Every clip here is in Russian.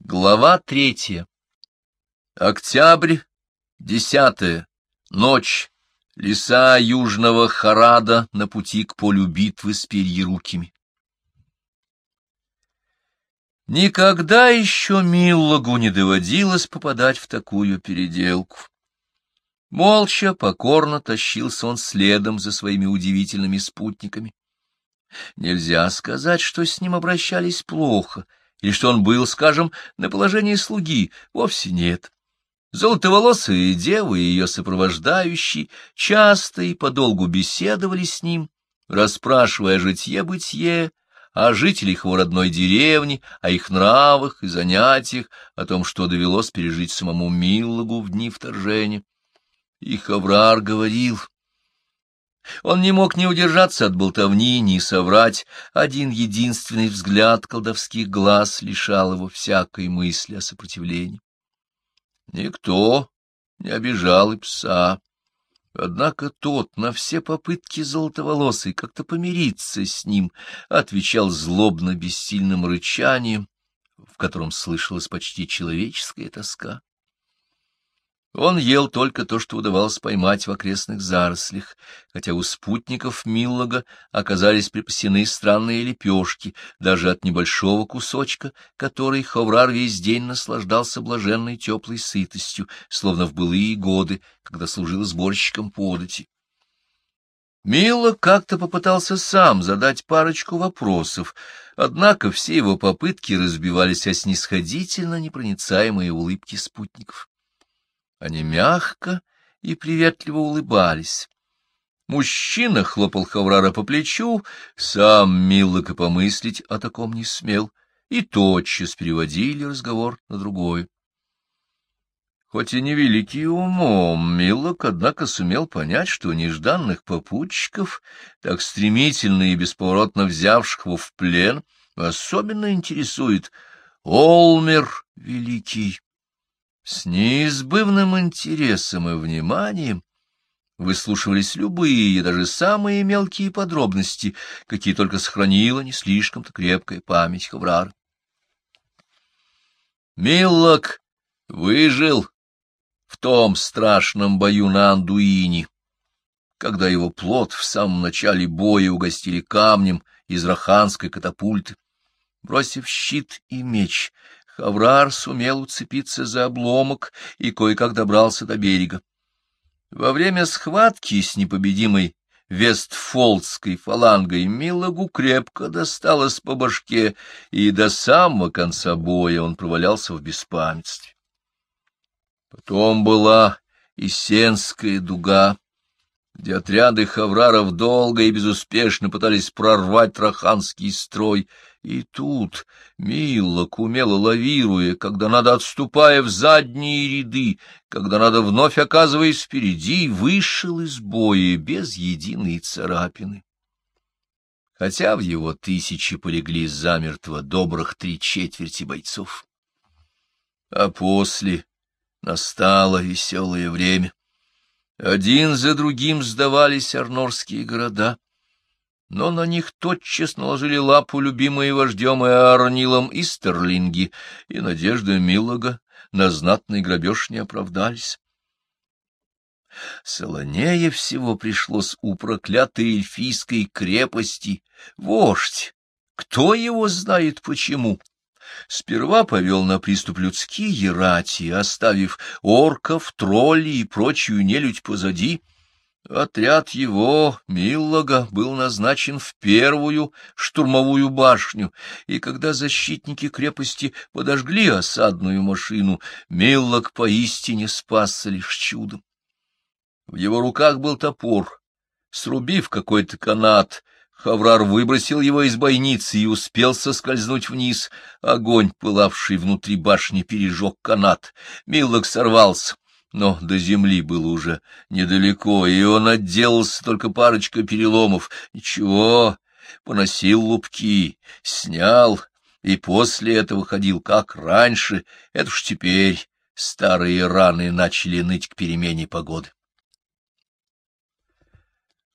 Глава третья. Октябрь, десятое. Ночь. Леса южного Харада на пути к полю битвы с перьерукими. Никогда еще Миллагу не доводилось попадать в такую переделку. Молча, покорно тащился он следом за своими удивительными спутниками. Нельзя сказать, что с ним обращались плохо — или что он был, скажем, на положении слуги, вовсе нет. Золотоволосые девы и ее сопровождающие часто и подолгу беседовали с ним, расспрашивая о житье-бытие, о жителях его родной деревни, о их нравах и занятиях, о том, что довелось пережить самому Миллагу в дни вторжения. И Хаврар говорил, он не мог ни удержаться от болтовни, ни соврать. Один единственный взгляд колдовских глаз лишал его всякой мысли о сопротивлении. Никто не обижал и пса. Однако тот на все попытки золотоволосый как-то помириться с ним отвечал злобно-бессильным рычанием, в котором слышалась почти человеческая тоска. Он ел только то, что удавалось поймать в окрестных зарослях, хотя у спутников Миллога оказались припасены странные лепешки, даже от небольшого кусочка, который Ховрар весь день наслаждался блаженной теплой сытостью, словно в былые годы, когда служил сборщиком подати. Мило как-то попытался сам задать парочку вопросов, однако все его попытки разбивались о снисходительно непроницаемые улыбки спутников. Они мягко и приветливо улыбались. Мужчина хлопал Хаврара по плечу, сам Миллок и помыслить о таком не смел, и тотчас переводили разговор на другой. Хоть и невеликий умом, Миллок, однако, сумел понять, что нежданных попутчиков, так стремительно и бесповоротно взявших его в плен, особенно интересует Олмер Великий. С неизбывным интересом и вниманием выслушивались любые, даже самые мелкие подробности, какие только сохранила не слишком-то крепкая память Хаврара. Миллок выжил в том страшном бою на Андуине, когда его плод в самом начале боя угостили камнем из раханской катапульты. Бросив щит и меч, Хаврар сумел уцепиться за обломок и кое-как добрался до берега. Во время схватки с непобедимой вестфолдской фалангой Милагу крепко досталось по башке, и до самого конца боя он провалялся в беспамятстве. Потом была Исенская дуга, где отряды хавраров долго и безуспешно пытались прорвать раханский строй, и тут, Миллок, умело лавируя, когда надо отступая в задние ряды, когда надо вновь оказываясь впереди, вышел из боя без единой царапины. Хотя в его тысячи полегли замертво добрых три четверти бойцов. А после настало веселое время. Один за другим сдавались арнорские города, но на них тотчас наложили лапу любимые вождем и Арнилом Истерлинги, и надежды Миллога на знатный грабеж не оправдались. Солонее всего пришлось у проклятой эльфийской крепости. Вождь! Кто его знает почему? Сперва повел на приступ людские рати, оставив орков, троллей и прочую нелюдь позади — Отряд его, Миллога, был назначен в первую штурмовую башню, и когда защитники крепости подожгли осадную машину, Миллог поистине спасся лишь чудом. В его руках был топор. Срубив какой-то канат, Хаврар выбросил его из бойницы и успел соскользнуть вниз. Огонь, пылавший внутри башни, пережег канат. Миллог сорвался но до земли было уже недалеко, и он отделался только парочкой переломов. Ничего, поносил лупки, снял, и после этого ходил как раньше. Это уж теперь старые раны начали ныть к перемене погоды.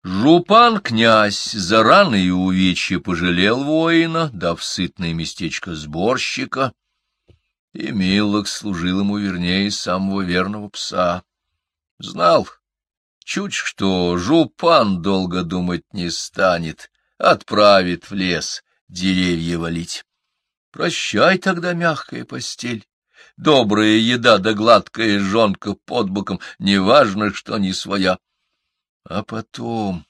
Жупан-князь за раны и увечья пожалел воина, дав сытное местечко сборщика, и Миллок служил ему вернее самого верного пса. Знал, чуть что жупан долго думать не станет, отправит в лес деревья валить. Прощай тогда мягкая постель, добрая еда да гладкая жонка под боком, неважно, что не своя. А потом...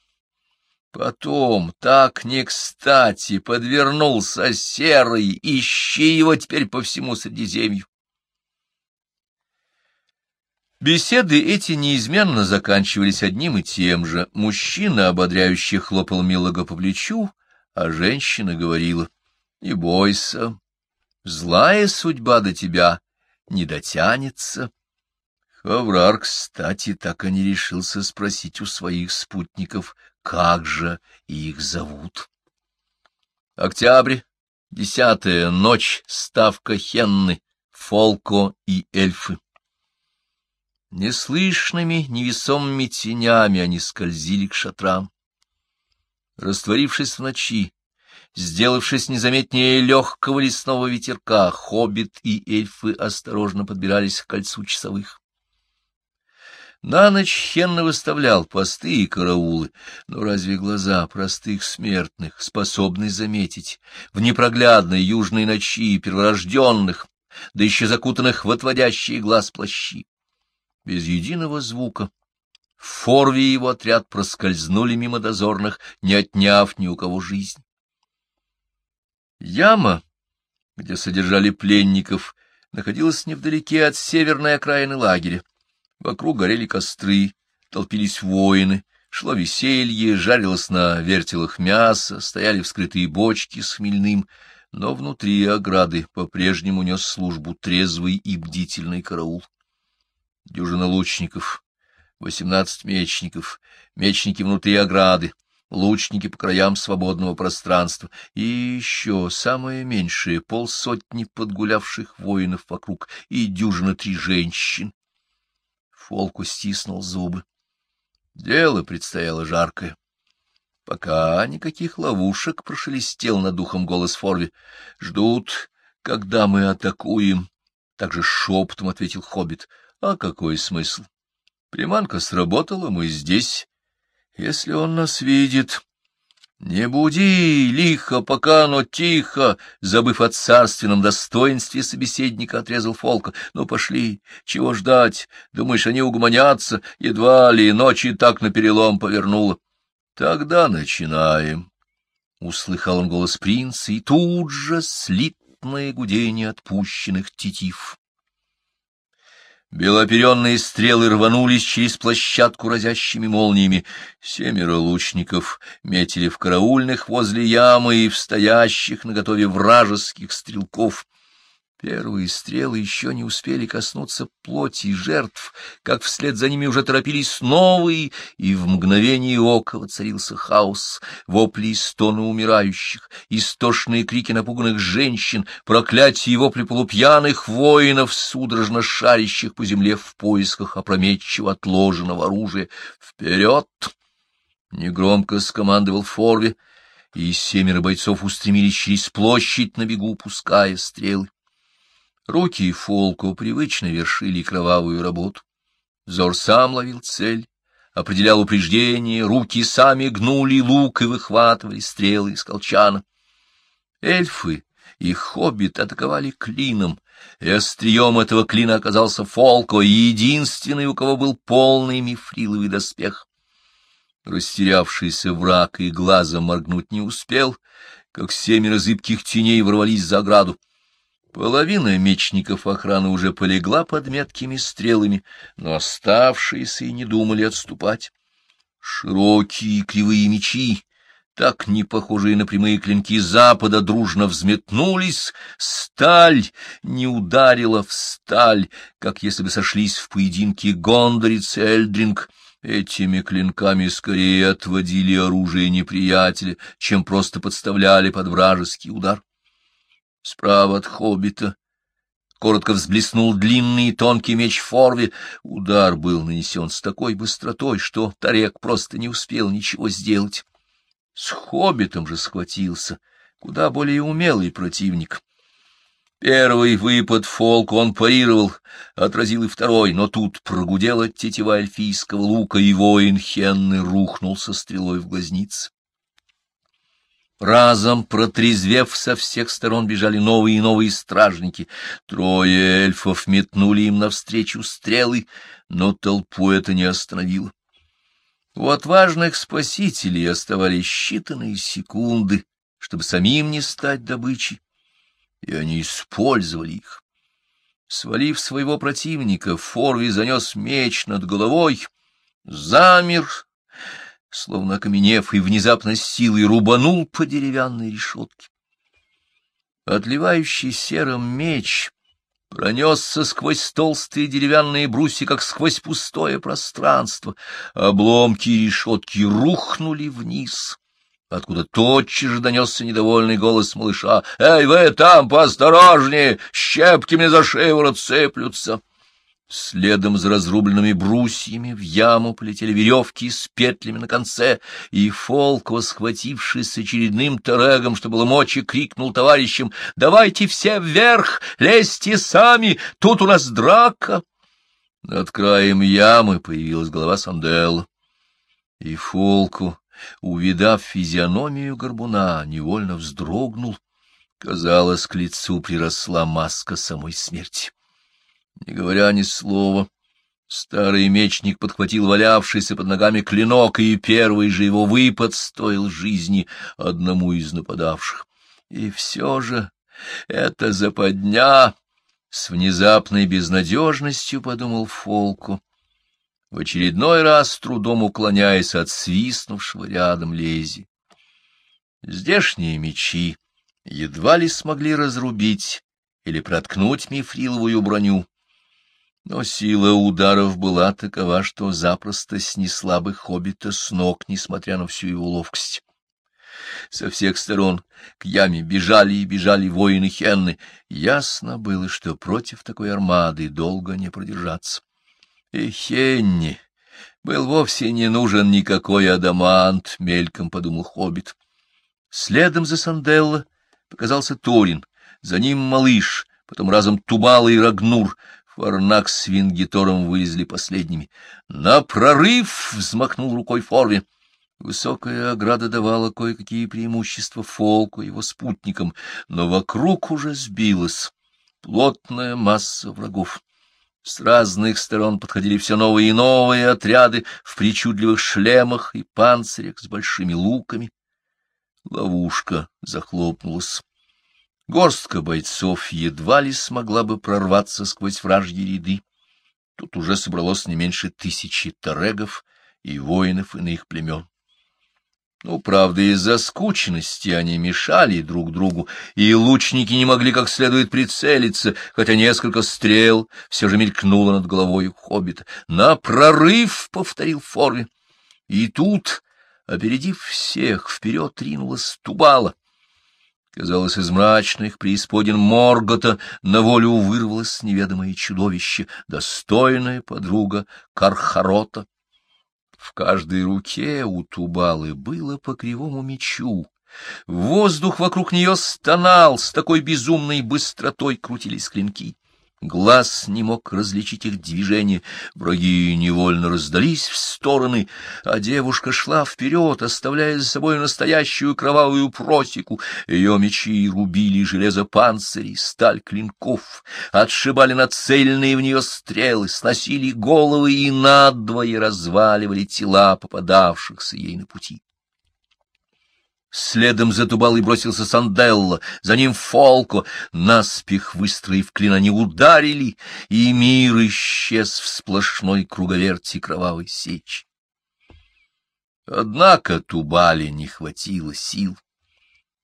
Потом, так не кстати, подвернулся серый, ищи его теперь по всему Средиземью. Беседы эти неизменно заканчивались одним и тем же. Мужчина, ободряюще хлопал Милого по плечу, а женщина говорила, — Не бойся, злая судьба до тебя не дотянется. Хаврар, кстати, так и не решился спросить у своих спутников, как же их зовут. Октябрь, десятая ночь, ставка Хенны, Фолко и эльфы. Неслышными, невесомыми тенями они скользили к шатрам. Растворившись в ночи, сделавшись незаметнее легкого лесного ветерка, хоббит и эльфы осторожно подбирались к кольцу часовых. На ночь Хенна выставлял посты и караулы, но разве глаза простых смертных способны заметить в непроглядной южной ночи перворожденных, да еще закутанных в отводящие глаз плащи? Без единого звука в форве его отряд проскользнули мимо дозорных, не отняв ни у кого жизнь. Яма, где содержали пленников, находилась невдалеке от северной окраины лагеря. Вокруг горели костры, толпились воины, шло веселье, жарилось на вертелах мясо, стояли вскрытые бочки с хмельным, но внутри ограды по-прежнему нес службу трезвый и бдительный караул. Дюжина лучников, восемнадцать мечников, мечники внутри ограды, лучники по краям свободного пространства и еще самое меньшее полсотни подгулявших воинов вокруг и дюжина три женщин. Фолку стиснул зубы. Дело предстояло жаркое. Пока никаких ловушек прошелестел над духом голос Форви. Ждут, когда мы атакуем. Также шепотом ответил Хоббит. А какой смысл? Приманка сработала, мы здесь. Если он нас видит, «Не буди, лихо, пока оно тихо!» Забыв о царственном достоинстве собеседника, отрезал Фолка. «Ну, пошли, чего ждать? Думаешь, они угомонятся? Едва ли ночи так наперелом повернуло». «Тогда начинаем!» Услыхал он голос принца, и тут же слитное гудение отпущенных тетив. Белоперенные стрелы рванулись через площадку разящими молниями. Семеро лучников метили в караульных возле ямы и в стоящих наготове вражеских стрелков. Первые стрелы еще не успели коснуться плоти жертв, как вслед за ними уже торопились новые, и в мгновение ока воцарился хаос, вопли и стоны умирающих, истошные крики напуганных женщин, проклятие вопли полупьяных воинов, судорожно шарящих по земле в поисках опрометчиво отложенного оружия. «Вперед!» — негромко скомандовал Форви, и семеро бойцов устремились через площадь на бегу, пуская стрелы. Руки Фолко привычно вершили кровавую работу. Зор сам ловил цель, определял упреждение, руки сами гнули лук и выхватывали стрелы из колчана. Эльфы и хоббит атаковали клином, и острием этого клина оказался Фолко, единственный, у кого был полный мифриловый доспех. Растерявшийся враг и глазом моргнуть не успел, как семеро зыбких теней ворвались за ограду. Половина мечников охраны уже полегла под меткими стрелами, но оставшиеся и не думали отступать. Широкие кривые мечи, так не похожие на прямые клинки запада, дружно взметнулись, сталь не ударила в сталь, как если бы сошлись в поединке Гондорец и Эльдринг. Этими клинками скорее отводили оружие неприятеля, чем просто подставляли под вражеский удар справа от хоббита. Коротко взблеснул длинный и тонкий меч Форви. Удар был нанесен с такой быстротой, что Тарек просто не успел ничего сделать. С хоббитом же схватился куда более умелый противник. Первый выпад фолк он парировал, отразил и второй, но тут прогудела тетива эльфийского лука, и воин Хенны рухнул со стрелой в глазниц. Разом, протрезвев, со всех сторон бежали новые и новые стражники. Трое эльфов метнули им навстречу стрелы, но толпу это не остановило. У отважных спасителей оставались считанные секунды, чтобы самим не стать добычей и они использовали их. Свалив своего противника, Форви занес меч над головой, замер, словно окаменев, и внезапно силой рубанул по деревянной решетке. Отливающий серым меч пронесся сквозь толстые деревянные брусья, как сквозь пустое пространство. Обломки решетки рухнули вниз откуда тотчас же донесся недовольный голос малыша. «Эй, вы там, поосторожнее! Щепки мне за шею цеплются!» Следом за разрубленными брусьями в яму полетели веревки с петлями на конце, и Фолко, схватившись с очередным тарегом, что было мочи, крикнул товарищам «Давайте все вверх! Лезьте сами! Тут у нас драка!» Над краем ямы появилась голова Санделла, и Фолку увидав физиономию горбуна, невольно вздрогнул. Казалось, к лицу приросла маска самой смерти. Не говоря ни слова, старый мечник подхватил валявшийся под ногами клинок, и первый же его выпад стоил жизни одному из нападавших. И все же это западня! С внезапной безнадежностью подумал Фолку в очередной раз с трудом уклоняясь от свистнувшего рядом лези. Здешние мечи едва ли смогли разрубить или проткнуть мифриловую броню, но сила ударов была такова, что запросто снесла бы хоббита с ног, несмотря на всю его ловкость. Со всех сторон к яме бежали и бежали воины Хенны. Ясно было, что против такой армады долго не продержаться. И Хенни был вовсе не нужен никакой адамант, — мельком подумал хоббит. Следом за Санделло показался Торин, за ним малыш, потом разом Тубала и Рагнур. Фарнак с Вингитором вылезли последними. «На прорыв!» — взмахнул рукой Форви. Высокая ограда давала кое-какие преимущества Фолку и его спутникам, но вокруг уже сбилась плотная масса врагов. С разных сторон подходили все новые и новые отряды в причудливых шлемах и панцирях с большими луками. Ловушка захлопнулась. Горстка бойцов едва ли смогла бы прорваться сквозь вражьи ряды. Тут уже собралось не меньше тысячи тарегов и воинов иных племен. Ну, правда, из-за скучности они мешали друг другу, и лучники не могли как следует прицелиться, хотя несколько стрел все же мелькнуло над головой хоббита. «На прорыв!» — повторил Форви. И тут, опередив всех, вперед ринулась Тубала. Казалось, из мрачных преисподин Моргота на волю вырвалось неведомое чудовище, достойная подруга Кархарота. В каждой руке у Тубалы было по кривому мечу. Воздух вокруг нее стонал, с такой безумной быстротой крутились клинки. Глаз не мог различить их движения, враги невольно раздались в стороны, а девушка шла вперед, оставляя за собой настоящую кровавую просеку. Ее мечи рубили железо панцирей, сталь клинков, отшибали нацеленные в нее стрелы, сносили головы и надвое разваливали тела попадавшихся ей на пути. Следом за Тубалой бросился Санделло, за ним Фолко. Наспех выстроив клин, они ударили, и мир исчез в сплошной круговерти кровавой сечи. Однако Тубале не хватило сил.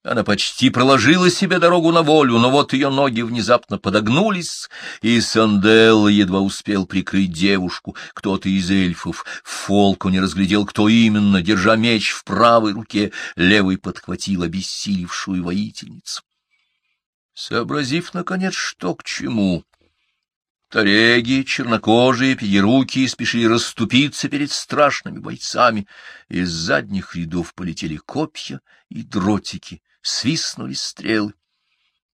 Она почти проложила себе дорогу на волю, но вот ее ноги внезапно подогнулись, и Сандел едва успел прикрыть девушку. Кто-то из эльфов, Фолку не разглядел, кто именно, держа меч в правой руке, левый подхватил обессилевшую воительницу. Сообразив, наконец, что к чему, Тареги, чернокожие, пьеруки спешили расступиться перед страшными бойцами. Из задних рядов полетели копья и дротики, свистнули стрелы.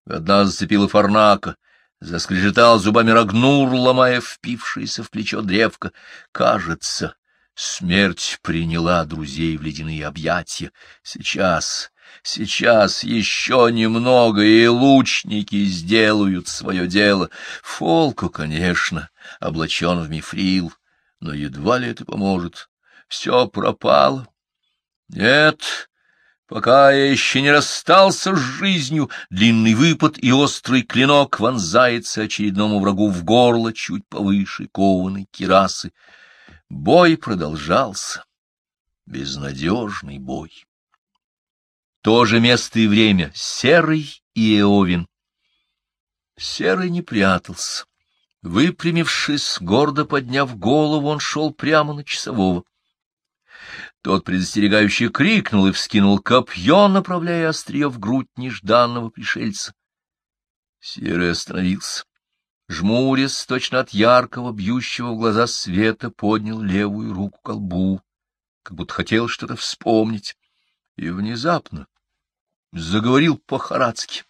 Одна зацепила фарнака, заскрежетал зубами Рагнур, ломая впившееся в плечо древко. Кажется, смерть приняла друзей в ледяные объятия. Сейчас, сейчас еще немного, и лучники сделают свое дело. Фолку, конечно, облачен в мифрил, но едва ли это поможет. Все пропало. Нет, Пока я еще не расстался с жизнью, длинный выпад и острый клинок вонзается очередному врагу в горло чуть повыше кованой кирасы. Бой продолжался. Безнадежный бой. То же место и время — Серый и Эовин. Серый не прятался. Выпрямившись, гордо подняв голову, он шел прямо на часового. Тот предостерегающе крикнул и вскинул копье, направляя острие в грудь нежданного пришельца. Серый остановился. Жмурясь, точно от яркого, бьющего в глаза света, поднял левую руку к колбу, как будто хотел что-то вспомнить, и внезапно заговорил по-харадски.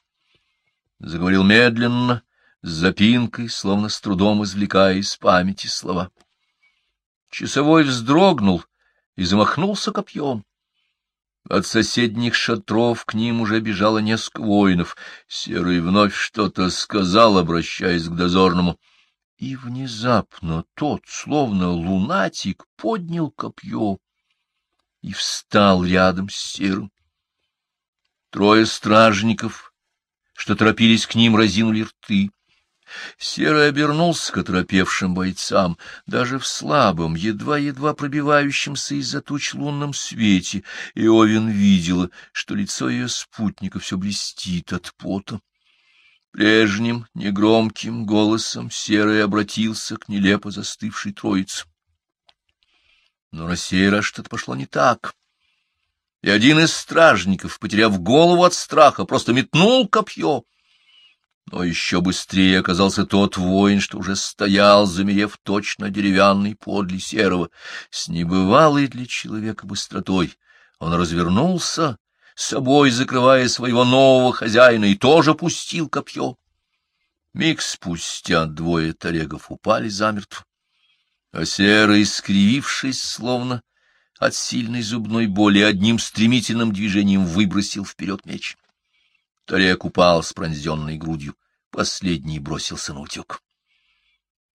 Заговорил медленно, с запинкой, словно с трудом извлекая из памяти слова. Часовой вздрогнул — и замахнулся копьем. От соседних шатров к ним уже бежало несколько воинов. Серый вновь что-то сказал, обращаясь к дозорному. И внезапно тот, словно лунатик, поднял копье и встал рядом с Серым. Трое стражников, что торопились к ним, разинули рты. Серый обернулся к оторопевшим бойцам, даже в слабом, едва-едва пробивающемся из-за туч лунном свете, и Овен видела, что лицо ее спутника все блестит от пота. Прежним, негромким голосом Серый обратился к нелепо застывшей троице. Но на сей раз что-то пошло не так. И один из стражников, потеряв голову от страха, просто метнул копье — но еще быстрее оказался тот воин, что уже стоял, замерев точно деревянный подле серого. С небывалой для человека быстротой он развернулся, собой закрывая своего нового хозяина, и тоже пустил копье. Миг спустя двое тарегов упали замертво, а серый, скривившись, словно от сильной зубной боли, одним стремительным движением выбросил вперед меч. Тарек упал с пронзенной грудью. Последний бросился на утек.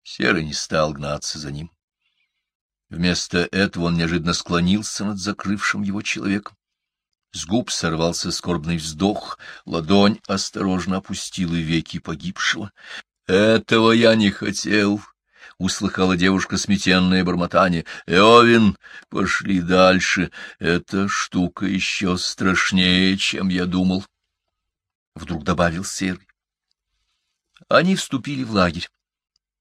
Серый не стал гнаться за ним. Вместо этого он неожиданно склонился над закрывшим его человеком. С губ сорвался скорбный вздох, ладонь осторожно опустила веки погибшего. — Этого я не хотел, — услыхала девушка сметенное бормотание. — Эовин, пошли дальше. Эта штука еще страшнее, чем я думал. Вдруг добавил Серый. Они вступили в лагерь.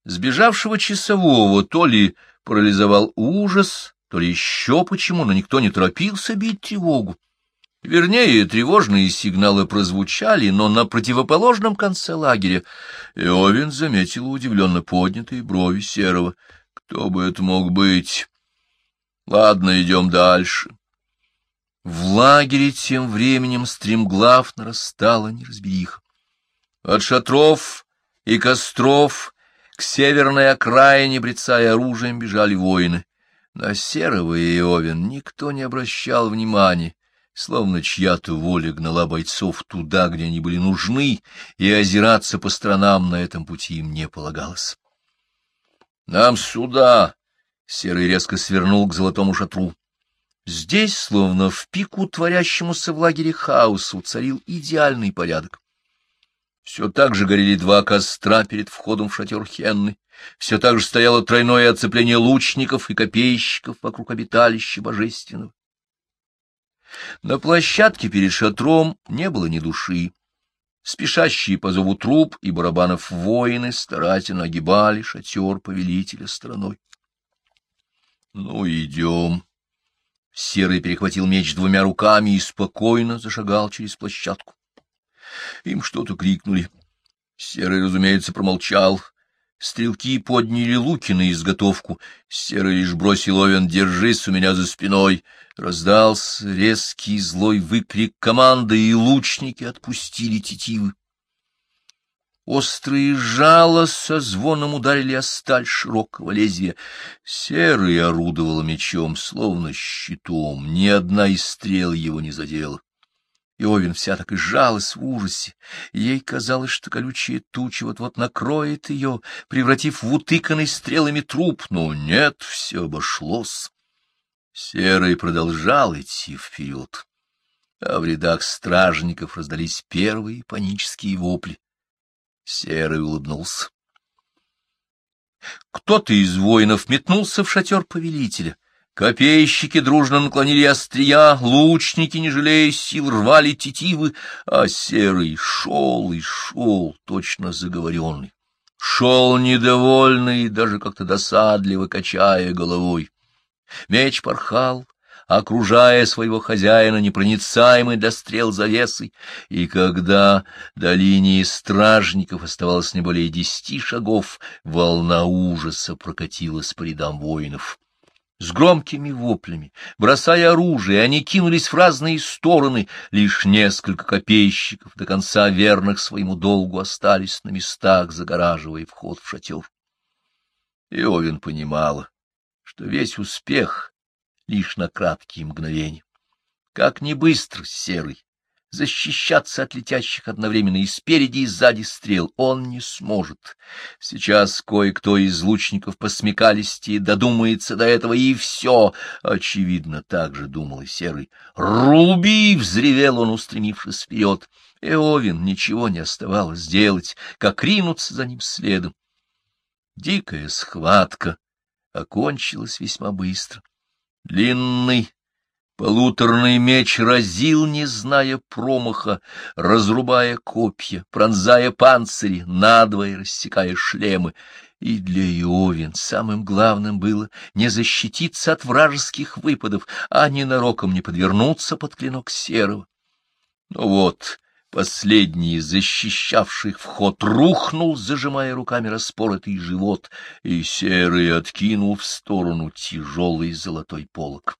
Сбежавшего часового то ли парализовал ужас, то ли еще почему, но никто не торопился бить тревогу. Вернее, тревожные сигналы прозвучали, но на противоположном конце лагеря Иовин заметил удивленно поднятые брови Серого. Кто бы это мог быть? Ладно, идем дальше. В лагере тем временем стремглав нарастала неразбериха. От шатров и костров к северной окраине, брецая оружием, бежали воины. На Серого и Иовин никто не обращал внимания, словно чья-то воля гнала бойцов туда, где они были нужны, и озираться по сторонам на этом пути им не полагалось. — Нам сюда! — Серый резко свернул к золотому шатру. Здесь, словно в пику творящемуся в лагере хаосу, царил идеальный порядок. Все так же горели два костра перед входом в шатер Хенны. Все так же стояло тройное оцепление лучников и копейщиков вокруг обиталища божественного. На площадке перед шатром не было ни души. Спешащие по зову труп и барабанов воины старательно огибали шатер повелителя страной. — Ну, идем. Серый перехватил меч двумя руками и спокойно зашагал через площадку. Им что-то крикнули. Серый, разумеется, промолчал. Стрелки подняли луки на изготовку. Серый лишь бросил Овен «Держись у меня за спиной!» Раздался резкий злой выкрик команды, и лучники отпустили тетивы. Острые жало со звоном ударили о сталь широкого лезвия. Серый орудовал мечом, словно щитом, ни одна из стрел его не задела. Иовин вся так и сжалась в ужасе. Ей казалось, что колючая туча вот-вот накроет ее, превратив в утыканный стрелами труп, но нет, все обошлось. Серый продолжал идти вперед, а в рядах стражников раздались первые панические вопли. Серый улыбнулся. Кто-то из воинов метнулся в шатер повелителя. Копейщики дружно наклонили острия, лучники, не жалея сил, рвали тетивы, а серый шел и шел, точно заговоренный. Шел недовольный, даже как-то досадливо качая головой. Меч порхал, окружая своего хозяина непроницаемой для стрел завесой, и когда до линии стражников оставалось не более десяти шагов, волна ужаса прокатилась по рядам воинов. С громкими воплями, бросая оружие, они кинулись в разные стороны, лишь несколько копейщиков до конца верных своему долгу остались на местах, загораживая вход в шатер. Иовин понимала, что весь успех лишь на краткие мгновения. Как не быстро серый, защищаться от летящих одновременно и спереди, и сзади стрел он не сможет. Сейчас кое-кто из лучников по смекалисти додумается до этого, и все, очевидно, так же думал и серый. «Руби!» — взревел он, устремившись вперед. Эовин ничего не оставалось сделать, как ринуться за ним следом. Дикая схватка окончилась весьма быстро. Длинный полуторный меч разил, не зная промаха, разрубая копья, пронзая панцири, надвое рассекая шлемы. И для Иовин самым главным было не защититься от вражеских выпадов, а ненароком не подвернуться под клинок серого. Но вот Последний, защищавший вход, рухнул, зажимая руками распоротый живот, и серый откинул в сторону тяжелый золотой полог.